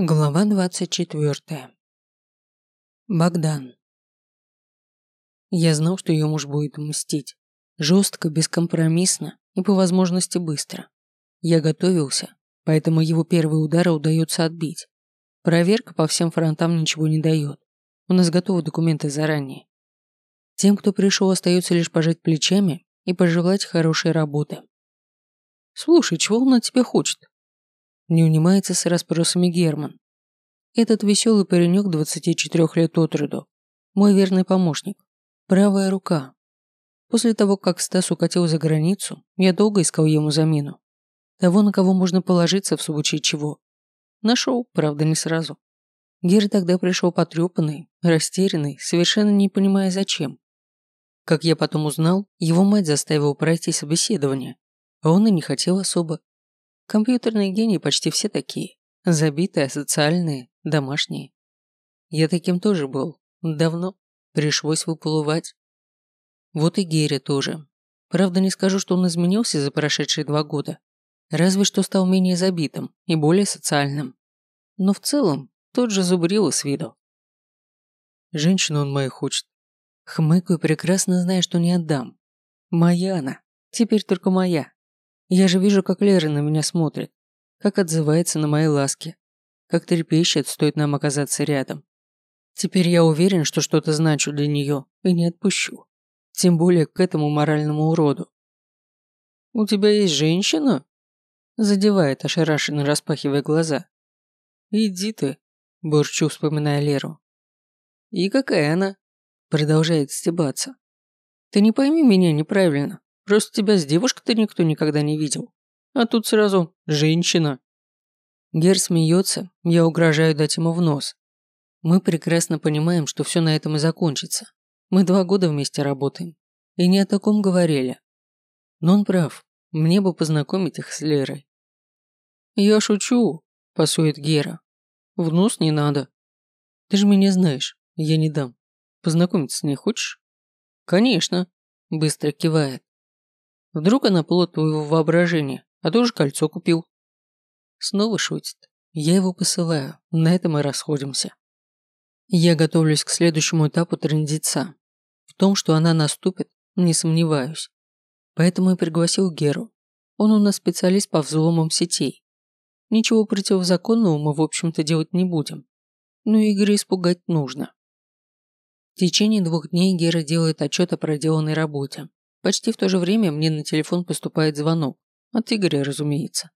Глава двадцать четвертая. Богдан. Я знал, что ее муж будет мстить. Жестко, бескомпромиссно и по возможности быстро. Я готовился, поэтому его первые удары удается отбить. Проверка по всем фронтам ничего не дает. У нас готовы документы заранее. Тем, кто пришел, остается лишь пожать плечами и пожелать хорошей работы. «Слушай, чего он от тебя хочет?» Не унимается с расспросами Герман. Этот веселый паренек 24 лет от роду. Мой верный помощник. Правая рука. После того, как Стас укатил за границу, я долго искал ему замену. Того, на кого можно положиться в случае чего. Нашел, правда, не сразу. Гер тогда пришел потрепанный, растерянный, совершенно не понимая зачем. Как я потом узнал, его мать заставила пройти собеседование, а он и не хотел особо. Компьютерные гении почти все такие. Забитые, социальные, домашние. Я таким тоже был. Давно. Пришлось выплывать. Вот и Герри тоже. Правда, не скажу, что он изменился за прошедшие два года. Разве что стал менее забитым и более социальным. Но в целом, тот же зубрил с виду. Женщину он мою хочет. Хмыкаю, прекрасно зная, что не отдам. Моя она. Теперь только моя. Я же вижу, как Лера на меня смотрит, как отзывается на мои ласки, как трепещет, стоит нам оказаться рядом. Теперь я уверен, что что-то значу для нее и не отпущу. Тем более к этому моральному уроду. «У тебя есть женщина?» Задевает, ошарашенно распахивая глаза. «Иди ты», – бурчу, вспоминая Леру. «И какая она?» Продолжает стебаться. «Ты не пойми меня неправильно. Просто тебя с девушкой-то никто никогда не видел. А тут сразу женщина. Гер смеется, я угрожаю дать ему в нос. Мы прекрасно понимаем, что все на этом и закончится. Мы два года вместе работаем. И не о таком говорили. Но он прав. Мне бы познакомить их с Лерой. Я шучу, пасует Гера. В нос не надо. Ты же меня знаешь, я не дам. Познакомиться с ней хочешь? Конечно, быстро кивает. Вдруг она плод твоего воображения, а ты уже кольцо купил. Снова шутит. Я его посылаю, на этом и расходимся. Я готовлюсь к следующему этапу трендеца. В том, что она наступит, не сомневаюсь. Поэтому и пригласил Геру. Он у нас специалист по взломам сетей. Ничего противозаконного мы, в общем-то, делать не будем. Но Игоря испугать нужно. В течение двух дней Гера делает отчет о проделанной работе. Почти в то же время мне на телефон поступает звонок. От Игоря, разумеется.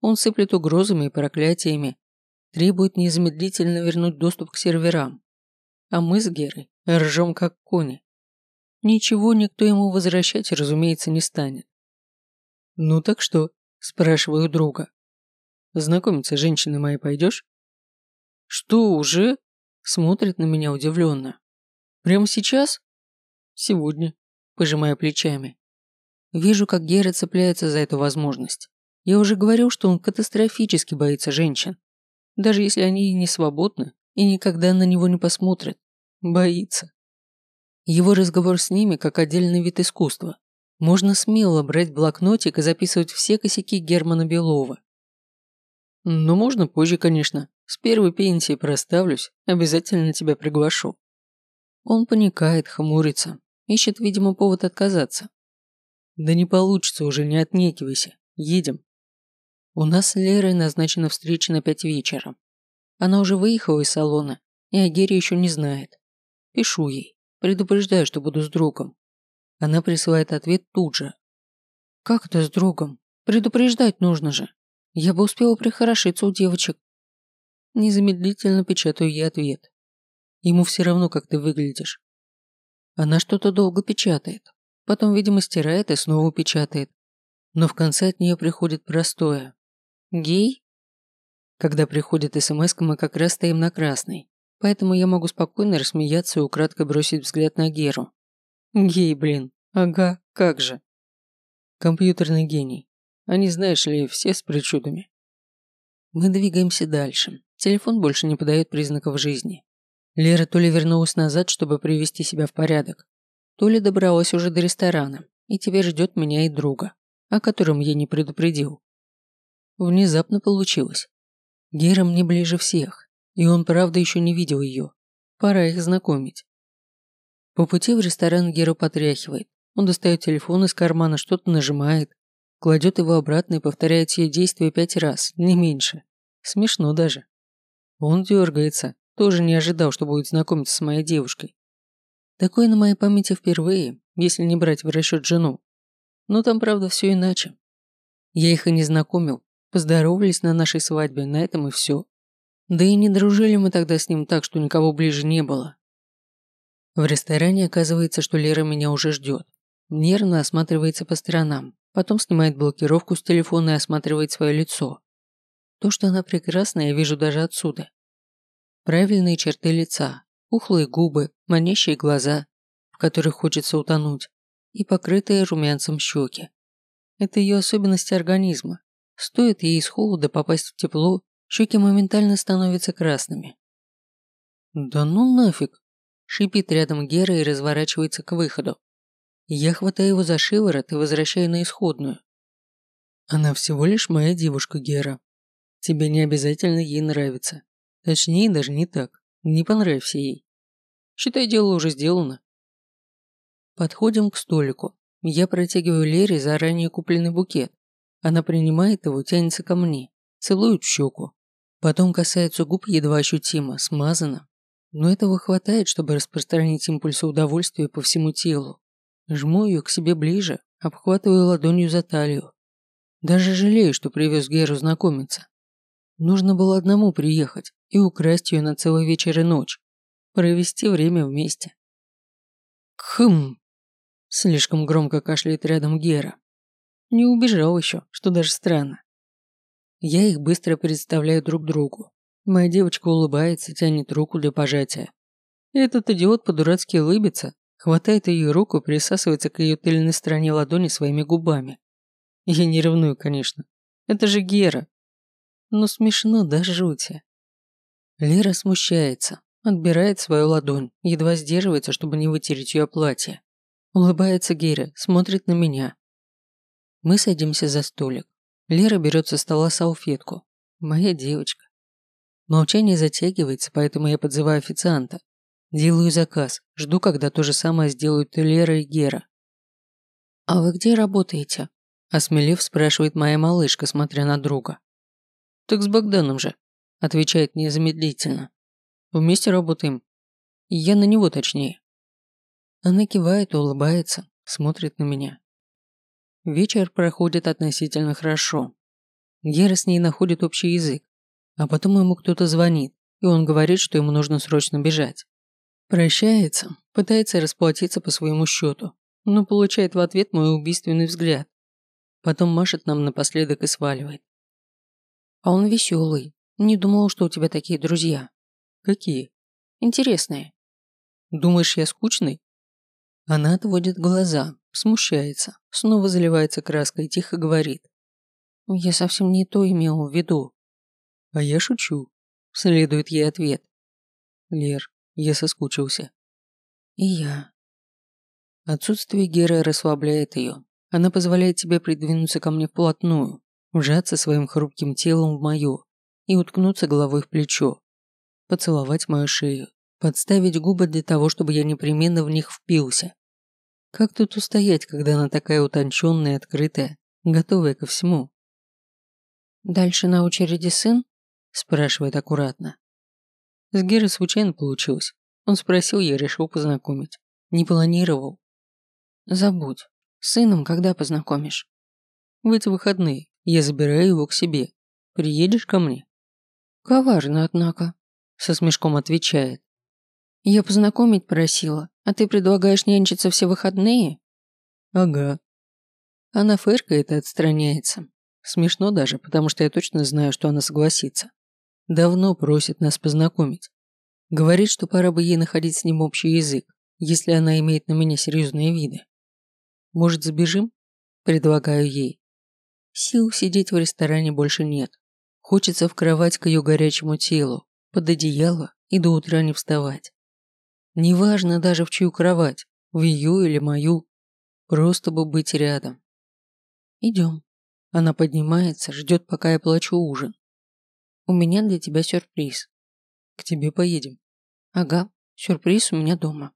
Он сыплет угрозами и проклятиями. Требует незамедлительно вернуть доступ к серверам. А мы с Герой ржем как кони. Ничего никто ему возвращать, разумеется, не станет. «Ну так что?» – спрашиваю друга. «Знакомиться с женщиной моей пойдешь?» «Что, уже?» – смотрит на меня удивленно. «Прямо сейчас?» «Сегодня», пожимая плечами. Вижу, как Гера цепляется за эту возможность. Я уже говорил, что он катастрофически боится женщин. Даже если они не свободны, и никогда на него не посмотрят. Боится. Его разговор с ними как отдельный вид искусства. Можно смело брать блокнотик и записывать все косяки Германа Белова. Но можно позже, конечно. С первой пенсии проставлюсь, обязательно тебя приглашу. Он паникает, хмурится, Ищет, видимо, повод отказаться. Да не получится уже, не отнекивайся. Едем. У нас с Лерой назначена встреча на пять вечера. Она уже выехала из салона, и о Гере еще не знает. Пишу ей, предупреждаю, что буду с другом. Она присылает ответ тут же. Как это с другом? Предупреждать нужно же. Я бы успела прихорошиться у девочек. Незамедлительно печатаю ей ответ. Ему все равно, как ты выглядишь. Она что-то долго печатает. Потом, видимо, стирает и снова печатает. Но в конце от нее приходит простое. Гей? Когда приходит смс мы как раз стоим на красной. Поэтому я могу спокойно рассмеяться и украдкой бросить взгляд на Геру. Гей, блин. Ага, как же. Компьютерный гений. Они, знаешь ли, все с причудами. Мы двигаемся дальше. Телефон больше не подает признаков жизни. Лера то ли вернулась назад, чтобы привести себя в порядок, то ли добралась уже до ресторана и теперь ждет меня и друга, о котором я не предупредил. Внезапно получилось. Гера мне ближе всех, и он правда еще не видел ее. Пора их знакомить. По пути в ресторан Гера потряхивает. Он достает телефон из кармана, что-то нажимает, кладет его обратно и повторяет все действия пять раз, не меньше. Смешно даже. Он дергается, тоже не ожидал, что будет знакомиться с моей девушкой. Такое на моей памяти впервые, если не брать в расчет жену. Но там, правда, все иначе. Я их и не знакомил, поздоровались на нашей свадьбе, на этом и все. Да и не дружили мы тогда с ним так, что никого ближе не было. В ресторане оказывается, что Лера меня уже ждет. Нервно осматривается по сторонам, потом снимает блокировку с телефона и осматривает свое лицо. То, что она прекрасна, я вижу даже отсюда. Правильные черты лица, ухлые губы, манящие глаза, в которых хочется утонуть, и покрытые румянцем щеки. Это ее особенности организма. Стоит ей из холода попасть в тепло, щеки моментально становятся красными. «Да ну нафиг!» – шипит рядом Гера и разворачивается к выходу. Я хватаю его за шиворот и возвращаю на исходную. Она всего лишь моя девушка Гера. Тебе не обязательно ей нравиться. Точнее, даже не так. Не понравься ей. Считай, дело уже сделано. Подходим к столику. Я протягиваю Лере заранее купленный букет. Она принимает его, тянется ко мне, целует щеку. Потом касается губ едва ощутимо, смазано. Но этого хватает, чтобы распространить импульсы удовольствия по всему телу. Жму ее к себе ближе, обхватываю ладонью за талию. Даже жалею, что привез Геру знакомиться. Нужно было одному приехать и украсть ее на целый вечер и ночь. Провести время вместе. Хм. Слишком громко кашляет рядом Гера. Не убежал еще, что даже странно. Я их быстро представляю друг другу. Моя девочка улыбается, тянет руку для пожатия. Этот идиот по-дурацки улыбится, хватает ее руку, присасывается к ее тыльной стороне ладони своими губами. Я не ревную, конечно. Это же Гера. Но смешно до жути. Лера смущается, отбирает свою ладонь, едва сдерживается, чтобы не вытереть ее платье. Улыбается Гера, смотрит на меня. Мы садимся за столик. Лера берет со стола салфетку. Моя девочка. Молчание затягивается, поэтому я подзываю официанта. Делаю заказ, жду, когда то же самое сделают и Лера, и Гера. «А вы где работаете?» Осмелев спрашивает моя малышка, смотря на друга. «Так с Богданом же», отвечает незамедлительно. «Вместе работаем. Я на него точнее». Она кивает, улыбается, смотрит на меня. Вечер проходит относительно хорошо. Гера с ней находит общий язык, а потом ему кто-то звонит, и он говорит, что ему нужно срочно бежать. Прощается, пытается расплатиться по своему счету, но получает в ответ мой убийственный взгляд. Потом машет нам напоследок и сваливает. А он веселый. Не думал, что у тебя такие друзья. Какие? Интересные. Думаешь, я скучный? Она отводит глаза, смущается, снова заливается краской и тихо говорит. Я совсем не то имел в виду. А я шучу. Следует ей ответ. Лер, я соскучился. И я. Отсутствие Геры расслабляет ее. Она позволяет тебе придвинуться ко мне вплотную, вжаться своим хрупким телом в мою и уткнуться головой в плечо, поцеловать мою шею, подставить губы для того, чтобы я непременно в них впился. Как тут устоять, когда она такая утонченная, открытая, готовая ко всему? «Дальше на очереди сын?» – спрашивает аккуратно. С Герой случайно получилось. Он спросил, я решил познакомить. Не планировал. Забудь. С сыном когда познакомишь? В эти выходные. Я забираю его к себе. Приедешь ко мне? Коварно, однако. Со смешком отвечает. Я познакомить просила, а ты предлагаешь нянчиться все выходные? Ага. Она фыркает и отстраняется. Смешно даже, потому что я точно знаю, что она согласится. Давно просит нас познакомить. Говорит, что пора бы ей находить с ним общий язык, если она имеет на меня серьезные виды. Может, забежим? Предлагаю ей. Сил сидеть в ресторане больше нет. Хочется в кровать к ее горячему телу, под одеяло и до утра не вставать. Неважно даже в чью кровать, в ее или мою, просто бы быть рядом. Идем. Она поднимается, ждет, пока я плачу ужин. У меня для тебя сюрприз. К тебе поедем. Ага, сюрприз у меня дома.